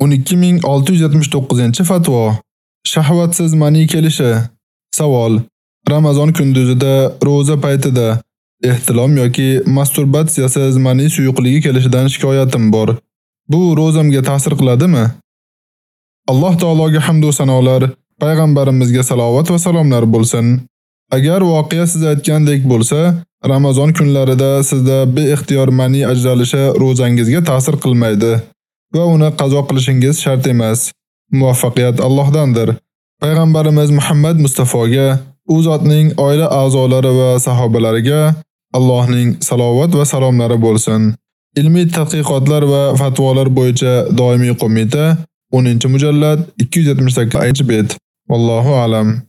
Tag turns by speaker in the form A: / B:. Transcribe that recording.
A: 12679-fatvo. Shahvatsiz mani kelishi. Savol: Ramazon kunduzida, roza paytida ehtilom yoki masturbatsiyasiz mani suyuqligi kelishidan shikoyatim bor. Bu rozamga ta'sir qiladimi? Alloh taologa hamd va sanolar, payg'ambarimizga salovat va salomlar bo'lsin. Agar voqea siz aytgandek bo'lsa, Ramazon kunlarida sizda beixtiyor mani ajralishi rozangizga ta'sir qilmaydi. Va uni qazo qilishingiz shart emas. Muvaffaqiyat Allohdandir. Payg'ambarimiz Muhammad Mustafoga, u zotning oila a'zolari va sahobalariga Allohning salovat va salomlari bo'lsin. Ilmiy tadqiqotlar va fatvolar bo'yicha doimiy qo'mita 10-mujallad 278-bet. Allohu alam.